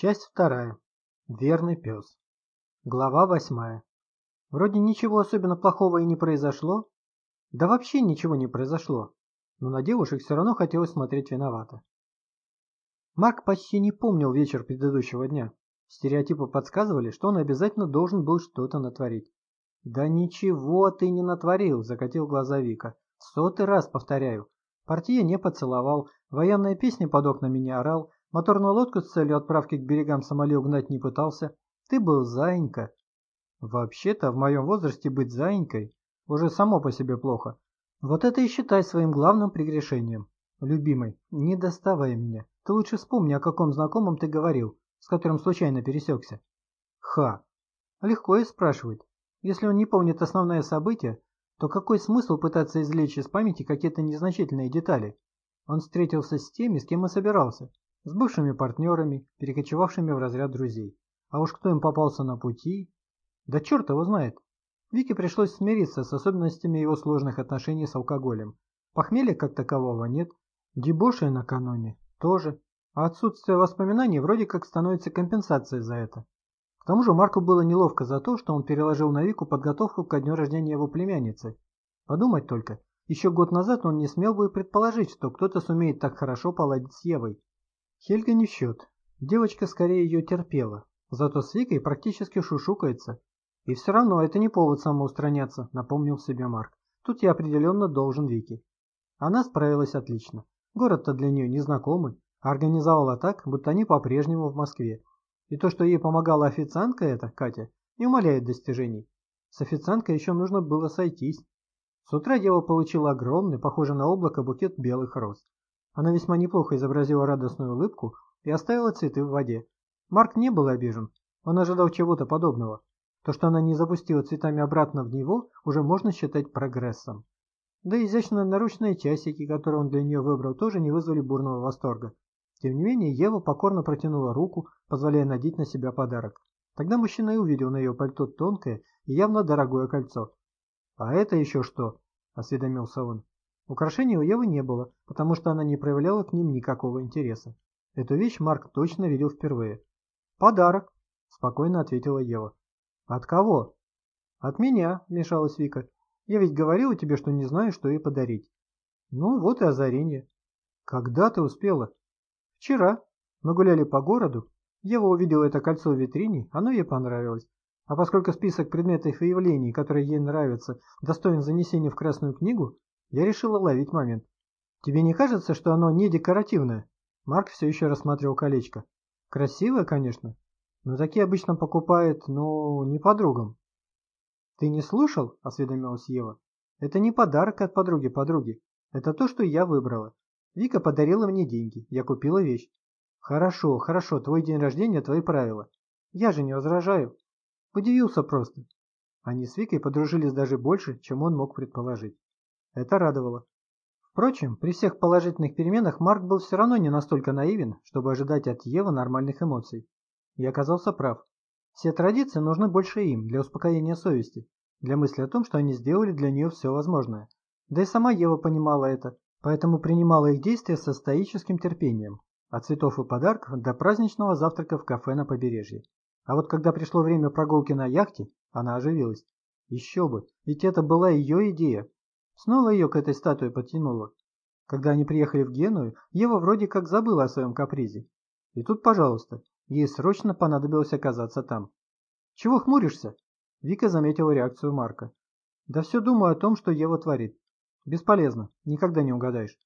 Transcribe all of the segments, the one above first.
Часть вторая. Верный пес. Глава восьмая. Вроде ничего особенно плохого и не произошло. Да вообще ничего не произошло. Но на девушек все равно хотелось смотреть виновато. Марк почти не помнил вечер предыдущего дня. Стереотипы подсказывали, что он обязательно должен был что-то натворить. «Да ничего ты не натворил», — закатил глаза Вика. «Сотый раз повторяю. Партия не поцеловал, военная песня под окнами не орал, моторную лодку с целью отправки к берегам Сомали угнать не пытался. Ты был заинька». «Вообще-то в моем возрасте быть заинькой уже само по себе плохо. Вот это и считай своим главным прегрешением. Любимый, не доставай меня. Ты лучше вспомни, о каком знакомом ты говорил, с которым случайно пересекся». «Ха! Легко и спрашивать. Если он не помнит основное событие, то какой смысл пытаться извлечь из памяти какие-то незначительные детали? Он встретился с теми, с кем и собирался, с бывшими партнерами, перекочевавшими в разряд друзей. А уж кто им попался на пути... Да черт его знает. Вике пришлось смириться с особенностями его сложных отношений с алкоголем. Похмелья как такового нет, дебоши накануне тоже, а отсутствие воспоминаний вроде как становится компенсацией за это тому же Марку было неловко за то, что он переложил на Вику подготовку ко дню рождения его племянницы. Подумать только, еще год назад он не смел бы предположить, что кто-то сумеет так хорошо поладить с Евой. Хельга не в счет. Девочка скорее ее терпела, зато с Викой практически шушукается. И все равно это не повод самоустраняться, напомнил себе Марк. Тут я определенно должен Вике. Она справилась отлично. Город-то для нее незнакомый, организовала так, будто они по-прежнему в Москве. И то, что ей помогала официантка эта, Катя, не умаляет достижений. С официанткой еще нужно было сойтись. С утра дева получила огромный, похожий на облако, букет белых роз. Она весьма неплохо изобразила радостную улыбку и оставила цветы в воде. Марк не был обижен, он ожидал чего-то подобного. То, что она не запустила цветами обратно в него, уже можно считать прогрессом. Да и изящно наручные часики, которые он для нее выбрал, тоже не вызвали бурного восторга. Тем не менее, Ева покорно протянула руку, позволяя надеть на себя подарок. Тогда мужчина и увидел на ее пальто тонкое и явно дорогое кольцо. «А это еще что?» – осведомился он. Украшений у Евы не было, потому что она не проявляла к ним никакого интереса. Эту вещь Марк точно видел впервые. «Подарок», – спокойно ответила Ева. «От кого?» «От меня», – вмешалась Вика. «Я ведь говорила тебе, что не знаю, что ей подарить». «Ну, вот и озарение». «Когда ты успела?» Вчера мы гуляли по городу, Ева увидела это кольцо в витрине, оно ей понравилось. А поскольку список предметов и явлений, которые ей нравятся, достоин занесения в Красную книгу, я решила ловить момент. Тебе не кажется, что оно не декоративное? Марк все еще рассматривал колечко. Красивое, конечно, но такие обычно покупают, ну, не подругам. Ты не слушал? Осведомилась Ева. Это не подарок от подруги подруги. Это то, что я выбрала. Вика подарила мне деньги, я купила вещь. Хорошо, хорошо, твой день рождения, твои правила. Я же не возражаю. Удивился просто. Они с Викой подружились даже больше, чем он мог предположить. Это радовало. Впрочем, при всех положительных переменах Марк был все равно не настолько наивен, чтобы ожидать от Евы нормальных эмоций. И оказался прав. Все традиции нужны больше им, для успокоения совести, для мысли о том, что они сделали для нее все возможное. Да и сама Ева понимала это, поэтому принимала их действия со стоическим терпением, от цветов и подарков до праздничного завтрака в кафе на побережье. А вот когда пришло время прогулки на яхте, она оживилась. Еще бы, ведь это была ее идея. Снова ее к этой статуе подтянуло. Когда они приехали в Геную, Ева вроде как забыла о своем капризе. И тут, пожалуйста, ей срочно понадобилось оказаться там. «Чего хмуришься?» Вика заметила реакцию Марка. «Да все думаю о том, что Ева творит. Бесполезно, никогда не угадаешь.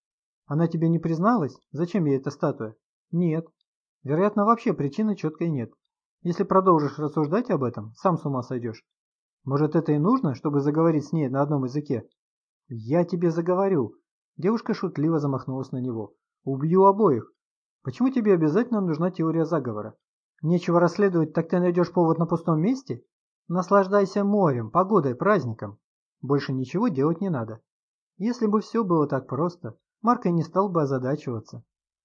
Она тебе не призналась? Зачем ей эта статуя? Нет. Вероятно, вообще причины четкой нет. Если продолжишь рассуждать об этом, сам с ума сойдешь. Может, это и нужно, чтобы заговорить с ней на одном языке? Я тебе заговорю. Девушка шутливо замахнулась на него. Убью обоих. Почему тебе обязательно нужна теория заговора? Нечего расследовать, так ты найдешь повод на пустом месте? Наслаждайся морем, погодой, праздником. Больше ничего делать не надо. Если бы все было так просто, Марк и не стал бы озадачиваться.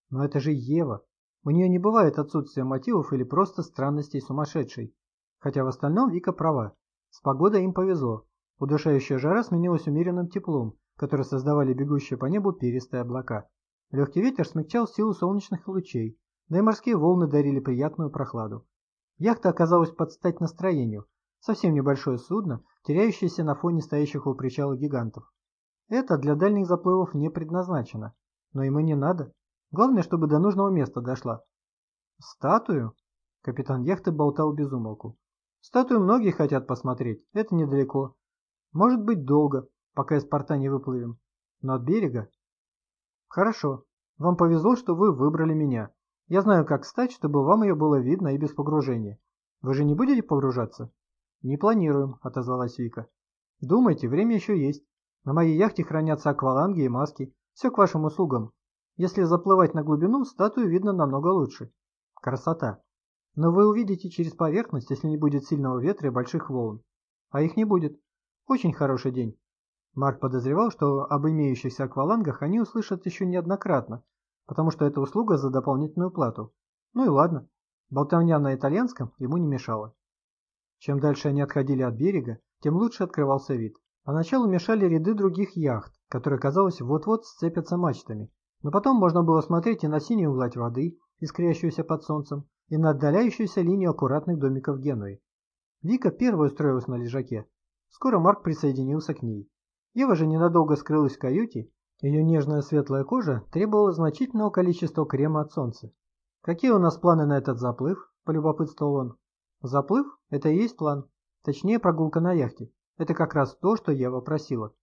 Но это же Ева. У нее не бывает отсутствия мотивов или просто странностей сумасшедшей. Хотя в остальном Вика права. С погодой им повезло. Удушающая жара сменилась умеренным теплом, которое создавали бегущие по небу перистые облака. Легкий ветер смягчал силу солнечных лучей, да и морские волны дарили приятную прохладу. Яхта оказалась под стать настроению, совсем небольшое судно, теряющееся на фоне стоящих у причала гигантов. Это для дальних заплывов не предназначено, но ему не надо. Главное, чтобы до нужного места дошла. Статую? Капитан яхты болтал без умолку. Статую многие хотят посмотреть, это недалеко. Может быть долго, пока из порта не выплывем. Но от берега? Хорошо. Вам повезло, что вы выбрали меня. Я знаю, как стать, чтобы вам ее было видно и без погружения. Вы же не будете погружаться? Не планируем, отозвалась Вика. Думайте, время еще есть. На моей яхте хранятся акваланги и маски. Все к вашим услугам. Если заплывать на глубину, статую видно намного лучше. Красота. Но вы увидите через поверхность, если не будет сильного ветра и больших волн. А их не будет. Очень хороший день. Марк подозревал, что об имеющихся аквалангах они услышат еще неоднократно, потому что это услуга за дополнительную плату. Ну и ладно, болтовня на итальянском ему не мешала. Чем дальше они отходили от берега, тем лучше открывался вид. Поначалу мешали ряды других яхт, которые, казалось, вот-вот сцепятся мачтами. Но потом можно было смотреть и на синюю гладь воды, искрящуюся под солнцем, и на отдаляющуюся линию аккуратных домиков Генуи. Вика первой устроилась на лежаке. Скоро Марк присоединился к ней. Ева же ненадолго скрылась в каюте, ее нежная светлая кожа требовала значительного количества крема от солнца. «Какие у нас планы на этот заплыв?» – полюбопытствовал он. «Заплыв – это и есть план. Точнее, прогулка на яхте. Это как раз то, что Ева просила.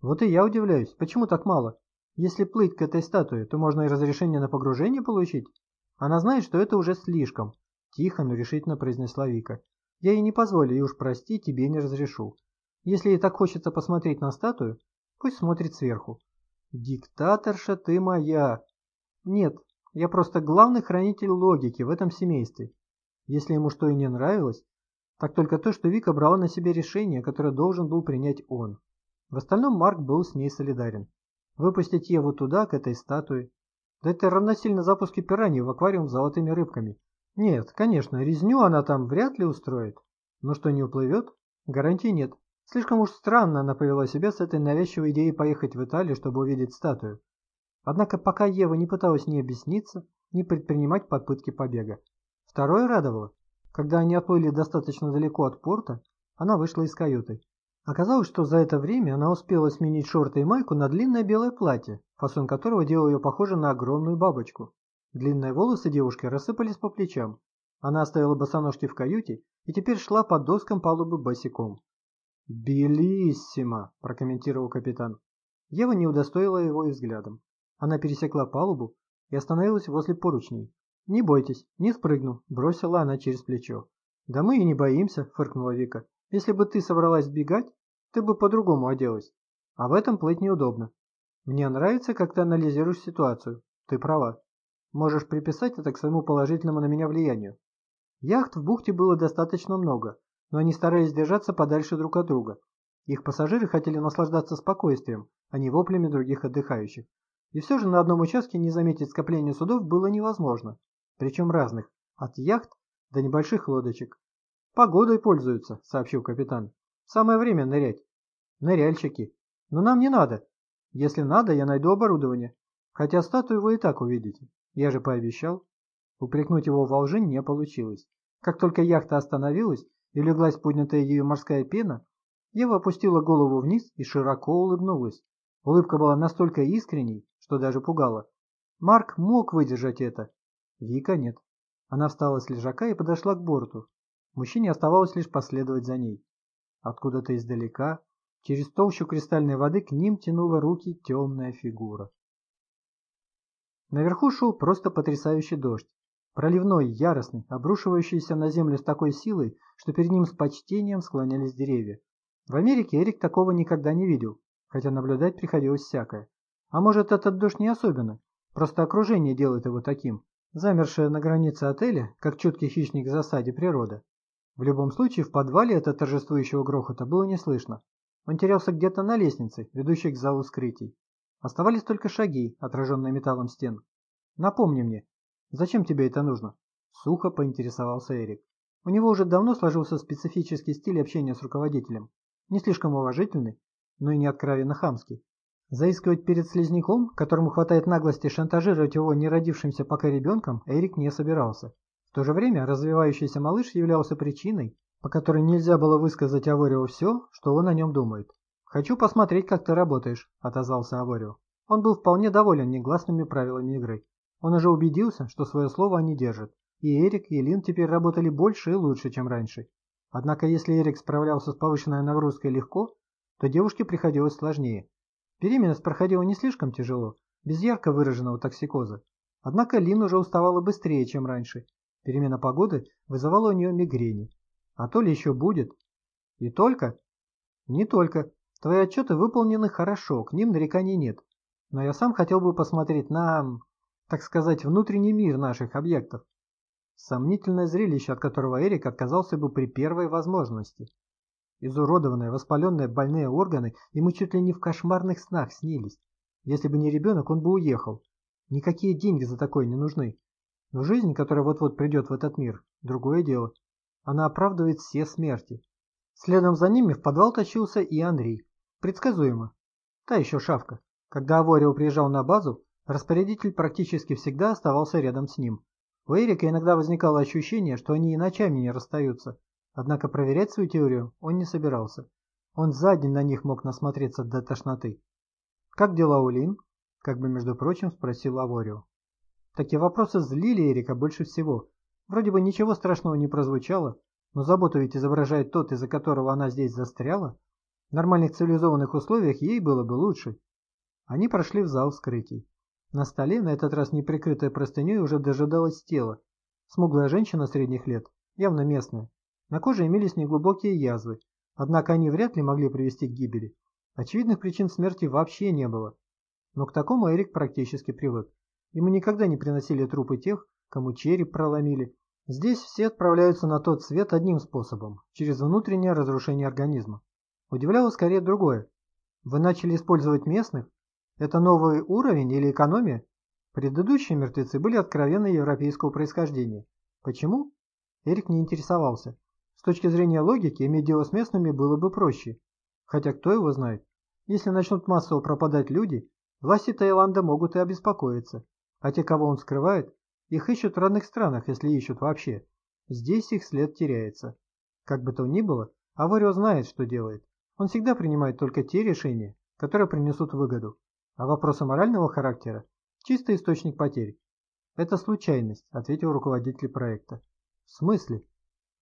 Вот и я удивляюсь, почему так мало? Если плыть к этой статуе, то можно и разрешение на погружение получить. Она знает, что это уже слишком. Тихо, но решительно произнесла Вика. Я ей не позволю, и уж прости, тебе не разрешу. Если ей так хочется посмотреть на статую, пусть смотрит сверху. Диктаторша ты моя. Нет, я просто главный хранитель логики в этом семействе. Если ему что и не нравилось, так только то, что Вика брала на себе решение, которое должен был принять он. В остальном Марк был с ней солидарен. Выпустить Еву туда, к этой статуе. Да это равносильно запуске пираньи в аквариум с золотыми рыбками. Нет, конечно, резню она там вряд ли устроит. Но что не уплывет, гарантий нет. Слишком уж странно она повела себя с этой навязчивой идеей поехать в Италию, чтобы увидеть статую. Однако пока Ева не пыталась ни объясниться, ни предпринимать попытки побега. Второе радовало. Когда они отплыли достаточно далеко от порта, она вышла из каюты. Оказалось, что за это время она успела сменить шорты и майку на длинное белое платье, фасон которого делал ее похожей на огромную бабочку. Длинные волосы девушки рассыпались по плечам. Она оставила босоножки в каюте и теперь шла по доскам палубы босиком. «Белиссимо!» – прокомментировал капитан. Ева не удостоила его взглядом. Она пересекла палубу и остановилась возле поручней. «Не бойтесь, не спрыгну», – бросила она через плечо. «Да мы и не боимся», – фыркнула Вика. «Если бы ты собралась сбегать, ты бы по-другому оделась. А в этом плыть неудобно. Мне нравится, как ты анализируешь ситуацию. Ты права. Можешь приписать это к своему положительному на меня влиянию. Яхт в бухте было достаточно много, но они старались держаться подальше друг от друга. Их пассажиры хотели наслаждаться спокойствием, а не воплями других отдыхающих. И все же на одном участке не заметить скопление судов было невозможно, причем разных, от яхт до небольших лодочек. «Погодой пользуются», — сообщил капитан. «Самое время нырять». «Ныряльщики. Но нам не надо. Если надо, я найду оборудование. Хотя статую вы и так увидите. Я же пообещал». Упрекнуть его во лжи не получилось. Как только яхта остановилась, и леглась поднятая ею морская пена, Ева опустила голову вниз и широко улыбнулась. Улыбка была настолько искренней, что даже пугала. Марк мог выдержать это. Вика нет. Она встала с лежака и подошла к борту. Мужчине оставалось лишь последовать за ней. Откуда-то издалека, через толщу кристальной воды, к ним тянула руки темная фигура. Наверху шел просто потрясающий дождь. Проливной, яростный, обрушивающийся на землю с такой силой, что перед ним с почтением склонялись деревья. В Америке Эрик такого никогда не видел, хотя наблюдать приходилось всякое. А может этот дождь не особенно, просто окружение делает его таким, замершее на границе отеля, как чуткий хищник в засаде природа. В любом случае в подвале этого торжествующего грохота было не слышно. Он терялся где-то на лестнице, ведущей к залу скрытий. Оставались только шаги, отраженные металлом стен. Напомни мне, «Зачем тебе это нужно?» – сухо поинтересовался Эрик. У него уже давно сложился специфический стиль общения с руководителем. Не слишком уважительный, но и не откровенно хамский. Заискивать перед слизняком, которому хватает наглости шантажировать его неродившимся пока ребенком, Эрик не собирался. В то же время развивающийся малыш являлся причиной, по которой нельзя было высказать Аворио все, что он о нем думает. «Хочу посмотреть, как ты работаешь», — отозвался Аворио. Он был вполне доволен негласными правилами игры. Он уже убедился, что свое слово они держат. И Эрик, и Лин теперь работали больше и лучше, чем раньше. Однако если Эрик справлялся с повышенной нагрузкой легко, то девушке приходилось сложнее. Беременность проходила не слишком тяжело, без ярко выраженного токсикоза. Однако Лин уже уставала быстрее, чем раньше. Перемена погоды вызывала у нее мигрени. А то ли еще будет. И только? Не только. Твои отчеты выполнены хорошо, к ним нареканий нет. Но я сам хотел бы посмотреть на, так сказать, внутренний мир наших объектов. Сомнительное зрелище, от которого Эрик отказался бы при первой возможности. Изуродованные, воспаленные, больные органы ему чуть ли не в кошмарных снах снились. Если бы не ребенок, он бы уехал. Никакие деньги за такое не нужны. Но жизнь, которая вот-вот придет в этот мир, другое дело. Она оправдывает все смерти. Следом за ними в подвал тащился и Андрей. Предсказуемо. Та еще шавка. Когда Аворио приезжал на базу, распорядитель практически всегда оставался рядом с ним. У Эрика иногда возникало ощущение, что они и ночами не расстаются. Однако проверять свою теорию он не собирался. Он за день на них мог насмотреться до тошноты. «Как дела у Лин?» – как бы, между прочим, спросил Аворио. Такие вопросы злили Эрика больше всего. Вроде бы ничего страшного не прозвучало, но заботу ведь изображает тот, из-за которого она здесь застряла. В нормальных цивилизованных условиях ей было бы лучше. Они прошли в зал вскрытий. На столе, на этот раз не прикрытая простыней, уже дожидалось тело. Смуглая женщина средних лет, явно местная. На коже имелись неглубокие язвы, однако они вряд ли могли привести к гибели. Очевидных причин смерти вообще не было. Но к такому Эрик практически привык. Ему никогда не приносили трупы тех, кому череп проломили. Здесь все отправляются на тот свет одним способом, через внутреннее разрушение организма. Удивляло скорее другое. Вы начали использовать местных? Это новый уровень или экономия? Предыдущие мертвецы были откровенно европейского происхождения. Почему? Эрик не интересовался. С точки зрения логики, иметь дело с местными было бы проще. Хотя кто его знает? Если начнут массово пропадать люди, власти Таиланда могут и обеспокоиться. А те, кого он скрывает, их ищут в родных странах, если ищут вообще. Здесь их след теряется. Как бы то ни было, Аварио знает, что делает. Он всегда принимает только те решения, которые принесут выгоду. А вопросы морального характера – чистый источник потерь. Это случайность, ответил руководитель проекта. В смысле?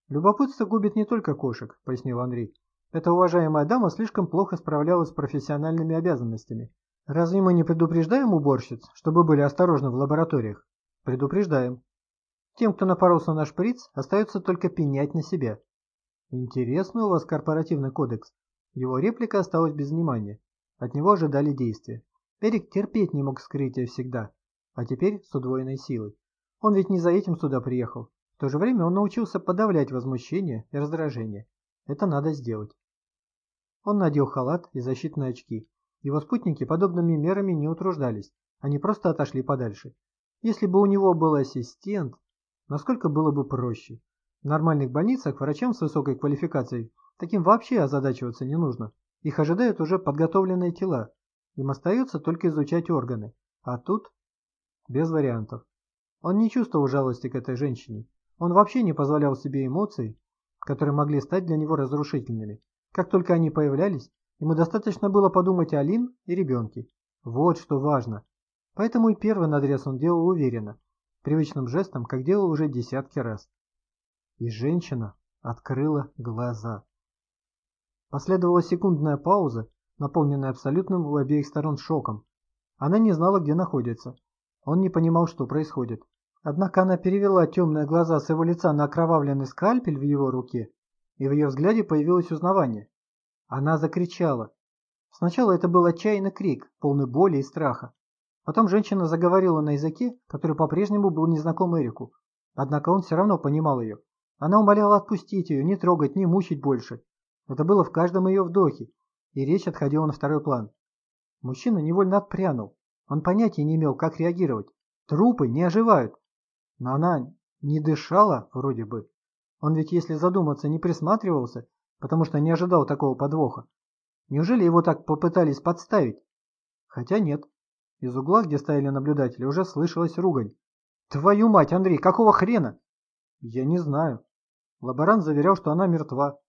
Любопытство губит не только кошек, пояснил Андрей. Эта уважаемая дама слишком плохо справлялась с профессиональными обязанностями. Разве мы не предупреждаем уборщиц, чтобы были осторожны в лабораториях? Предупреждаем. Тем, кто напоролся на шприц, остается только пенять на себя. Интересный у вас корпоративный кодекс. Его реплика осталась без внимания. От него ожидали действия. Эрик терпеть не мог скрытия всегда, а теперь с удвоенной силой. Он ведь не за этим сюда приехал. В то же время он научился подавлять возмущение и раздражение. Это надо сделать. Он надел халат и защитные очки. Его спутники подобными мерами не утруждались, они просто отошли подальше. Если бы у него был ассистент, насколько было бы проще. В нормальных больницах врачам с высокой квалификацией таким вообще озадачиваться не нужно. Их ожидают уже подготовленные тела, им остается только изучать органы. А тут без вариантов. Он не чувствовал жалости к этой женщине. Он вообще не позволял себе эмоций, которые могли стать для него разрушительными. Как только они появлялись, ему достаточно было подумать о Лин и ребенке. Вот что важно. Поэтому и первый надрез он делал уверенно, привычным жестом, как делал уже десятки раз. И женщина открыла глаза. Последовала секундная пауза, наполненный абсолютным у обеих сторон шоком. Она не знала, где находится. Он не понимал, что происходит. Однако она перевела темные глаза с его лица на окровавленный скальпель в его руке, и в ее взгляде появилось узнавание. Она закричала. Сначала это был отчаянный крик, полный боли и страха. Потом женщина заговорила на языке, который по-прежнему был незнаком Эрику. Однако он все равно понимал ее. Она умоляла отпустить ее, не трогать, не мучить больше. Это было в каждом ее вдохе, и речь отходила на второй план. Мужчина невольно отпрянул. Он понятия не имел, как реагировать. Трупы не оживают. Но она не дышала, вроде бы. Он ведь, если задуматься, не присматривался, потому что не ожидал такого подвоха. Неужели его так попытались подставить? Хотя нет. Из угла, где стояли наблюдатели, уже слышалась ругань. «Твою мать, Андрей, какого хрена?» «Я не знаю». Лаборант заверял, что она мертва.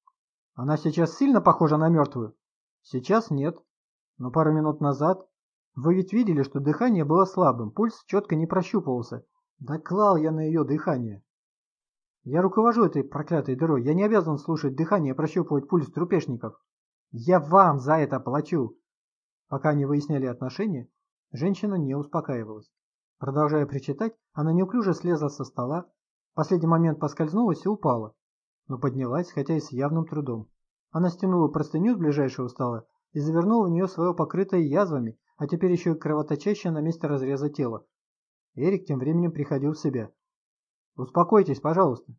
«Она сейчас сильно похожа на мертвую?» «Сейчас нет. Но пару минут назад вы ведь видели, что дыхание было слабым, пульс четко не прощупывался. Да клал я на ее дыхание. Я руковожу этой проклятой дырой. Я не обязан слушать дыхание и прощупывать пульс трупешников. Я вам за это плачу. Пока они выясняли отношения, женщина не успокаивалась. Продолжая причитать, она неуклюже слезла со стола, в последний момент поскользнулась и упала, но поднялась, хотя и с явным трудом. Она стянула простыню с ближайшего стола и завернула в нее свое покрытое язвами а теперь еще и кровоточащее на месте разреза тело. Эрик тем временем приходил в себя. «Успокойтесь, пожалуйста.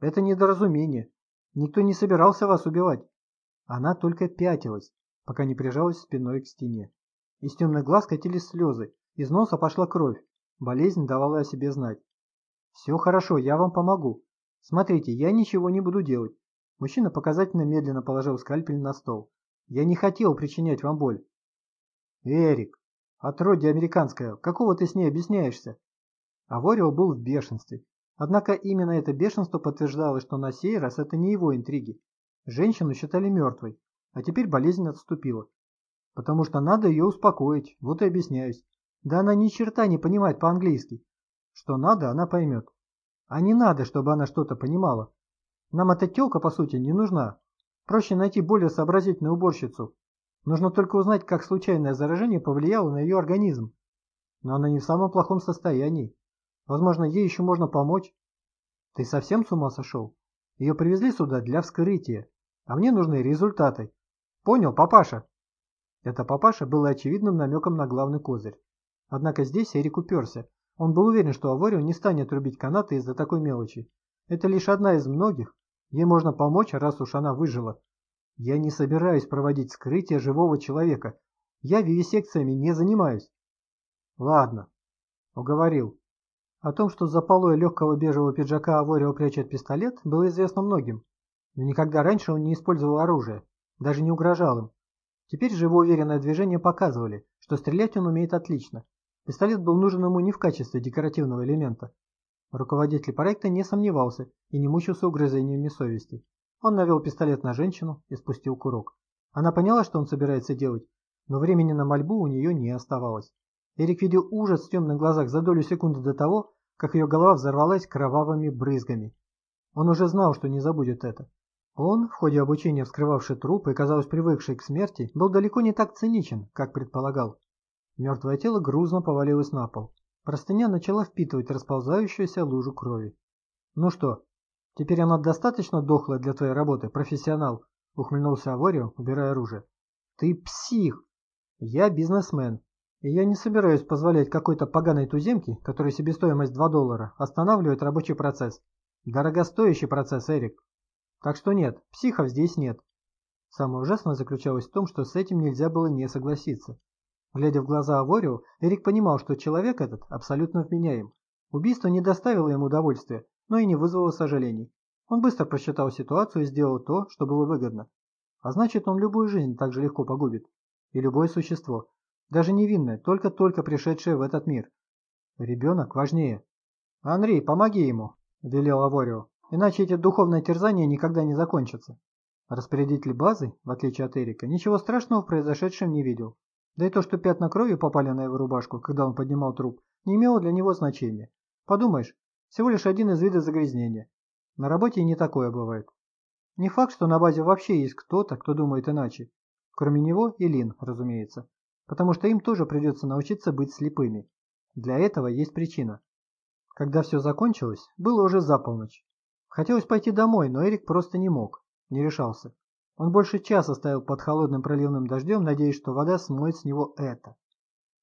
Это недоразумение. Никто не собирался вас убивать». Она только пятилась, пока не прижалась спиной к стене. Из темных глаз катились слезы, из носа пошла кровь. Болезнь давала о себе знать. «Все хорошо, я вам помогу. Смотрите, я ничего не буду делать». Мужчина показательно медленно положил скальпель на стол. «Я не хотел причинять вам боль. «Эрик, отродье американское, какого ты с ней объясняешься?» Аворио был в бешенстве. Однако именно это бешенство подтверждало, что на сей раз это не его интриги. Женщину считали мертвой, а теперь болезнь отступила. Потому что надо ее успокоить, вот и объясняюсь. Да она ни черта не понимает по-английски. Что надо, она поймет. А не надо, чтобы она что-то понимала. Нам эта телка, по сути, не нужна. Проще найти более сообразительную уборщицу, Нужно только узнать, как случайное заражение повлияло на ее организм. Но она не в самом плохом состоянии. Возможно, ей еще можно помочь. Ты совсем с ума сошел? Ее привезли сюда для вскрытия, а мне нужны результаты. Понял, папаша? Это папаша было очевидным намеком на главный козырь. Однако здесь Эрик уперся. Он был уверен, что Аворио не станет рубить канаты из-за такой мелочи. Это лишь одна из многих. Ей можно помочь, раз уж она выжила. Я не собираюсь проводить скрытие живого человека. Я вивисекциями не занимаюсь. Ладно, уговорил. О том, что за полой легкого бежевого пиджака Аворио прячет пистолет, было известно многим. Но никогда раньше он не использовал оружие, даже не угрожал им. Теперь же его уверенное движение показывали, что стрелять он умеет отлично. Пистолет был нужен ему не в качестве декоративного элемента. Руководитель проекта не сомневался и не мучился угрызениями совести. Он навел пистолет на женщину и спустил курок. Она поняла, что он собирается делать, но времени на мольбу у нее не оставалось. Эрик видел ужас в темных глазах за долю секунды до того, как ее голова взорвалась кровавыми брызгами. Он уже знал, что не забудет это. Он, в ходе обучения вскрывавший труп и, казалось, привыкший к смерти, был далеко не так циничен, как предполагал. Мертвое тело грузно повалилось на пол. Простыня начала впитывать расползающуюся лужу крови. «Ну что, «Теперь она достаточно дохлая для твоей работы, профессионал», — ухмыльнулся Аворио, убирая оружие. «Ты псих! Я бизнесмен, и я не собираюсь позволять какой-то поганой туземке, которой себестоимость 2 доллара, останавливать рабочий процесс. Дорогостоящий процесс, Эрик. Так что нет, психов здесь нет». Самое ужасное заключалось в том, что с этим нельзя было не согласиться. Глядя в глаза Аворио, Эрик понимал, что человек этот абсолютно вменяем. Убийство не доставило ему удовольствия, но и не вызвало сожалений. Он быстро просчитал ситуацию и сделал то, что было выгодно. А значит, он любую жизнь так же легко погубит. И любое существо, даже невинное, только-только пришедшее в этот мир. Ребенок важнее. «Андрей, помоги ему», – велел Аворио, – «иначе эти духовные терзания никогда не закончатся». Распорядитель базы, в отличие от Эрика, ничего страшного в произошедшем не видел. Да и то, что пятна крови попали на его рубашку, когда он поднимал труп, не имело для него значения. Подумаешь, всего лишь один из видов загрязнения. На работе и не такое бывает. Не факт, что на базе вообще есть кто-то, кто думает иначе. Кроме него и Лин, разумеется. Потому что им тоже придется научиться быть слепыми. Для этого есть причина. Когда все закончилось, было уже за полночь. Хотелось пойти домой, но Эрик просто не мог, не решался. Он больше часа стоял под холодным проливным дождем, надеясь, что вода смоет с него это.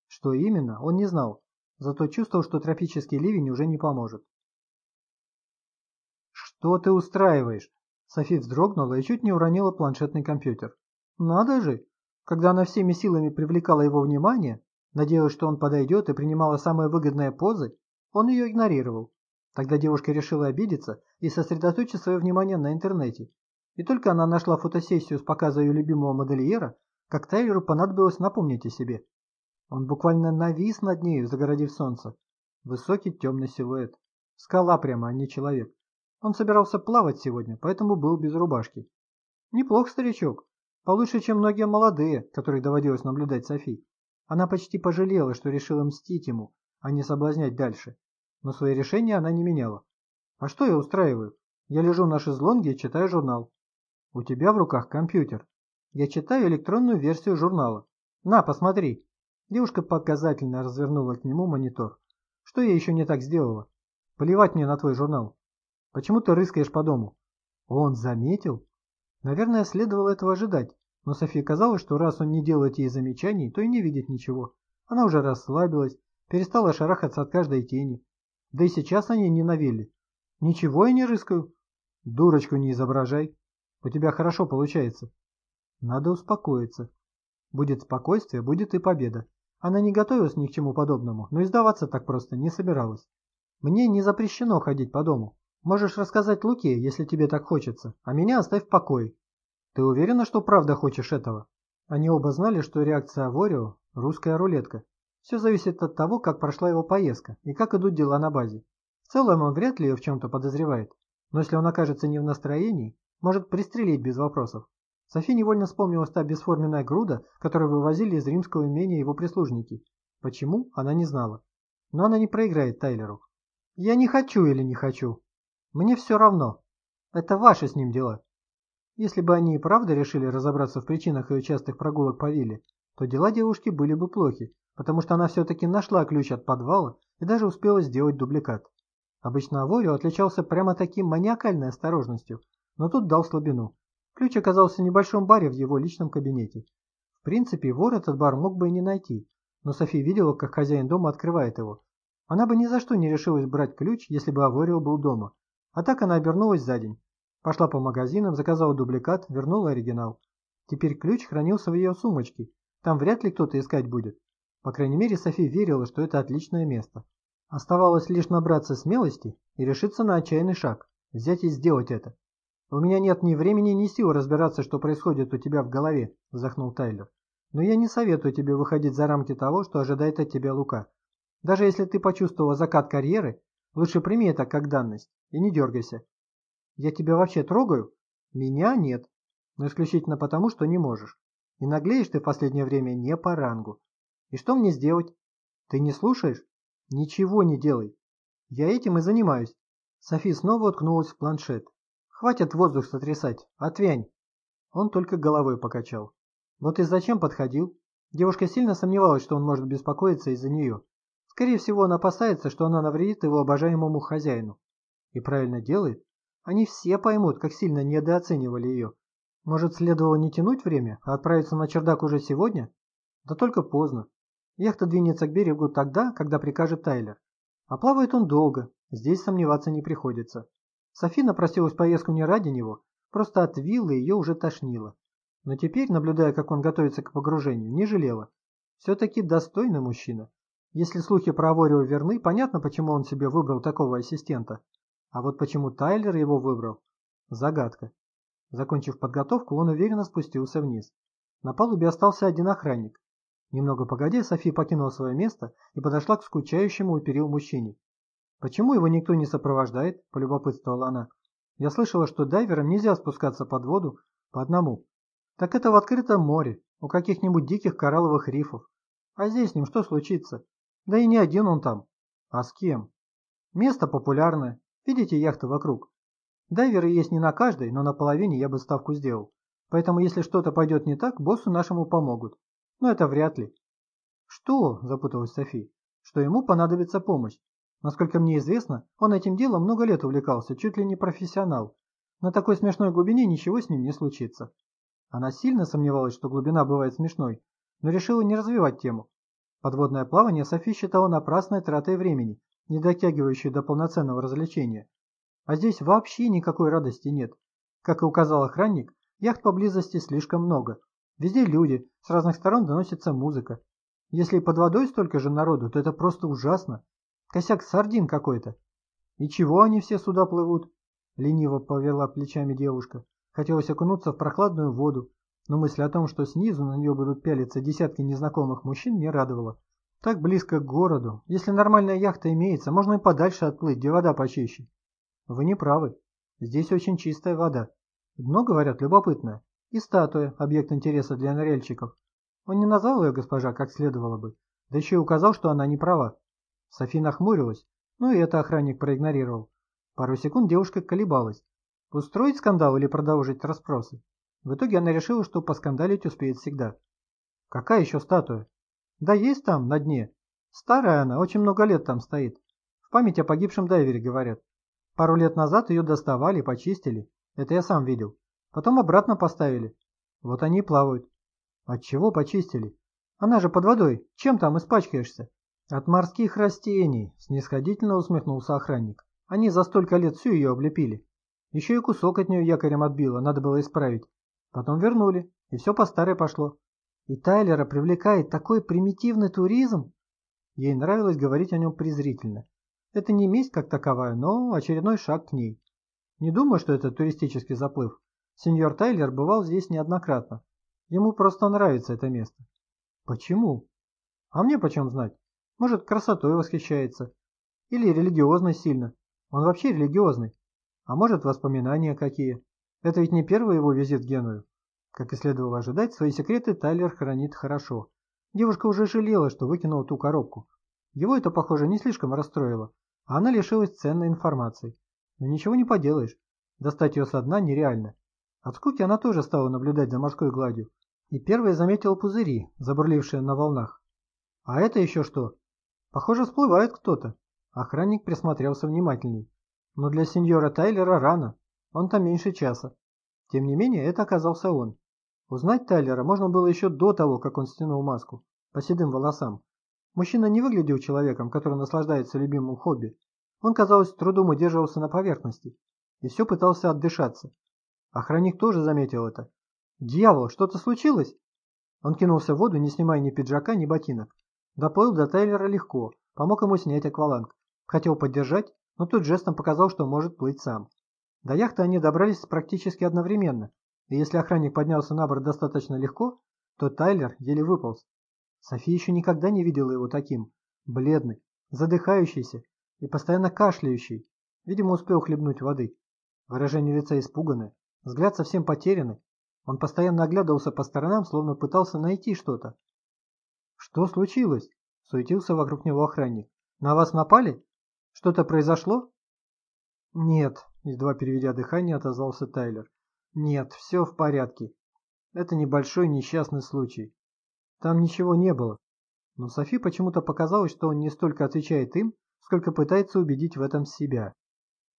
Что именно, он не знал, зато чувствовал, что тропический ливень уже не поможет. «Что ты устраиваешь?» Софи вздрогнула и чуть не уронила планшетный компьютер. «Надо же!» Когда она всеми силами привлекала его внимание, надеялась, что он подойдет и принимала самые выгодные позы, он ее игнорировал. Тогда девушка решила обидеться и сосредоточить свое внимание на интернете. И только она нашла фотосессию с показа ее любимого модельера, как Тайлеру понадобилось напомнить о себе. Он буквально навис над нею, загородив солнце. Высокий темный силуэт. Скала прямо, а не человек. Он собирался плавать сегодня, поэтому был без рубашки. Неплох старичок. Получше, чем многие молодые, которых доводилось наблюдать Софи. Она почти пожалела, что решила мстить ему, а не соблазнять дальше. Но свои решения она не меняла. А что я устраиваю? Я лежу на шезлонге и читаю журнал. У тебя в руках компьютер. Я читаю электронную версию журнала. На, посмотри. Девушка показательно развернула к нему монитор. Что я еще не так сделала? Плевать мне на твой журнал. Почему ты рыскаешь по дому? Он заметил? Наверное, следовало этого ожидать, но Софии казалось, что раз он не делает ей замечаний, то и не видит ничего. Она уже расслабилась, перестала шарахаться от каждой тени. Да и сейчас они не на вилле. Ничего я не рыскаю. Дурочку не изображай. У тебя хорошо получается. Надо успокоиться. Будет спокойствие, будет и победа. Она не готовилась ни к чему подобному, но издаваться так просто не собиралась. Мне не запрещено ходить по дому. Можешь рассказать Луке, если тебе так хочется, а меня оставь в покое. Ты уверена, что правда хочешь этого? Они оба знали, что реакция Аворио – русская рулетка. Все зависит от того, как прошла его поездка и как идут дела на базе. В целом он вряд ли ее в чем-то подозревает, но если он окажется не в настроении, может пристрелить без вопросов. Софи невольно вспомнилась та бесформенная груда, которую вывозили из римского имения его прислужники. Почему, она не знала. Но она не проиграет Тайлеру. «Я не хочу или не хочу. Мне все равно. Это ваши с ним дела». Если бы они и правда решили разобраться в причинах ее частых прогулок по вилле, то дела девушки были бы плохи, потому что она все-таки нашла ключ от подвала и даже успела сделать дубликат. Обычно Аворио отличался прямо таким маниакальной осторожностью, но тут дал слабину. Ключ оказался в небольшом баре в его личном кабинете. В принципе, вор этот бар мог бы и не найти, но София видела, как хозяин дома открывает его. Она бы ни за что не решилась брать ключ, если бы Аворио был дома. А так она обернулась за день. Пошла по магазинам, заказала дубликат, вернула оригинал. Теперь ключ хранился в ее сумочке. Там вряд ли кто-то искать будет. По крайней мере, София верила, что это отличное место. Оставалось лишь набраться смелости и решиться на отчаянный шаг. Взять и сделать это. «У меня нет ни времени, ни сил разбираться, что происходит у тебя в голове», – вздохнул Тайлер. «Но я не советую тебе выходить за рамки того, что ожидает от тебя Лука. Даже если ты почувствовал закат карьеры, лучше прими это как данность и не дергайся. Я тебя вообще трогаю? Меня нет, но исключительно потому, что не можешь. И наглеешь ты в последнее время не по рангу. И что мне сделать? Ты не слушаешь? Ничего не делай. Я этим и занимаюсь. Софи снова уткнулась в планшет. Хватит воздух сотрясать, отвянь. Он только головой покачал. Вот и зачем подходил? Девушка сильно сомневалась, что он может беспокоиться из-за нее. Скорее всего, он опасается, что она навредит его обожаемому хозяину. И правильно делает. Они все поймут, как сильно недооценивали ее. Может, следовало не тянуть время, а отправиться на чердак уже сегодня? Да только поздно. Яхта двинется к берегу тогда, когда прикажет Тайлер. А плавает он долго, здесь сомневаться не приходится. Софи напросилась поездку не ради него, просто от виллы ее уже тошнило. Но теперь, наблюдая, как он готовится к погружению, не жалела. Все-таки достойный мужчина. Если слухи про Аворио верны, понятно, почему он себе выбрал такого ассистента. А вот почему Тайлер его выбрал – загадка. Закончив подготовку, он уверенно спустился вниз. На палубе остался один охранник. Немного погодя, Софи покинула свое место и подошла к скучающему у перил мужчине. «Почему его никто не сопровождает?» – полюбопытствовала она. «Я слышала, что дайверам нельзя спускаться под воду по одному. Так это в открытом море, у каких-нибудь диких коралловых рифов. А здесь с ним что случится? Да и не один он там. А с кем? Место популярное. Видите яхты вокруг? Дайверы есть не на каждой, но на половине я бы ставку сделал. Поэтому если что-то пойдет не так, боссу нашему помогут. Но это вряд ли. Что? Запуталась Софи. Что ему понадобится помощь. Насколько мне известно, он этим делом много лет увлекался, чуть ли не профессионал. На такой смешной глубине ничего с ним не случится. Она сильно сомневалась, что глубина бывает смешной, но решила не развивать тему. Подводное плавание Софи считала напрасной тратой времени, не дотягивающей до полноценного развлечения. А здесь вообще никакой радости нет. Как и указал охранник, яхт поблизости слишком много. Везде люди, с разных сторон доносится музыка. Если под водой столько же народу, то это просто ужасно. Косяк сардин какой-то. И чего они все сюда плывут? Лениво повела плечами девушка. Хотелось окунуться в прохладную воду. но мысль о том, что снизу на нее будут пялиться десятки незнакомых мужчин, не радовала. Так близко к городу. Если нормальная яхта имеется, можно и подальше отплыть, где вода почище. Вы не правы. Здесь очень чистая вода. Дно, говорят, любопытное. И статуя, объект интереса для ныряльщиков. Он не назвал ее госпожа, как следовало бы. Да еще и указал, что она не права. Софи нахмурилась, ну и это охранник проигнорировал. Пару секунд девушка колебалась. Устроить скандал или продолжить расспросы? В итоге она решила, что поскандалить успеет всегда. Какая еще статуя? Да есть там, на дне. Старая она, очень много лет там стоит. В память о погибшем дайвере, говорят. Пару лет назад ее доставали, почистили. Это я сам видел. Потом обратно поставили. Вот они и плавают. От чего почистили? Она же под водой. Чем там испачкаешься? От морских растений, снисходительно усмехнулся охранник. Они за столько лет всю ее облепили. Еще и кусок от нее якорем отбило, надо было исправить. Потом вернули, и все по старой пошло. И Тайлера привлекает такой примитивный туризм. Ей нравилось говорить о нем презрительно. Это не месть как таковая, но очередной шаг к ней. Не думаю, что это туристический заплыв. Сеньор Тайлер бывал здесь неоднократно. Ему просто нравится это место. Почему? А мне почем знать? Может, красотой восхищается. Или религиозно сильно. Он вообще религиозный. А может, воспоминания какие. Это ведь не первый его визит в Геную. Как и следовало ожидать, свои секреты Тайлер хранит хорошо. Девушка уже жалела, что выкинула ту коробку. Его это, похоже, не слишком расстроило, а она лишилась ценной информации. Но ничего не поделаешь. Достать ее со дна нереально. От скуки она тоже стала наблюдать за морской гладью. И первая заметила пузыри, забурлившие на волнах. А это еще что? Похоже, всплывает кто-то. Охранник присмотрелся внимательней. Но для сеньора Тайлера рано. Он там меньше часа. Тем не менее, это оказался он. Узнать Тайлера можно было еще до того, как он стянул маску. По седым волосам. Мужчина не выглядел человеком, который наслаждается любимым хобби. Он, казалось, трудом удерживался на поверхности. И все пытался отдышаться. Охранник тоже заметил это. «Дьявол, что-то случилось?» Он кинулся в воду, не снимая ни пиджака, ни ботинок. Доплыл до Тайлера легко, помог ему снять акваланг. Хотел поддержать, но тут жестом показал, что может плыть сам. До яхты они добрались практически одновременно, и если охранник поднялся на борт достаточно легко, то Тайлер еле выполз. София еще никогда не видела его таким, бледный, задыхающийся и постоянно кашляющий. Видимо, успел хлебнуть воды. Выражение лица испуганное, взгляд совсем потерянный. Он постоянно оглядывался по сторонам, словно пытался найти что-то. «Что случилось?» – суетился вокруг него охранник. «На вас напали? Что-то произошло?» «Нет», – едва переведя дыхание, отозвался Тайлер. «Нет, все в порядке. Это небольшой несчастный случай. Там ничего не было». Но Софи почему-то показалось, что он не столько отвечает им, сколько пытается убедить в этом себя.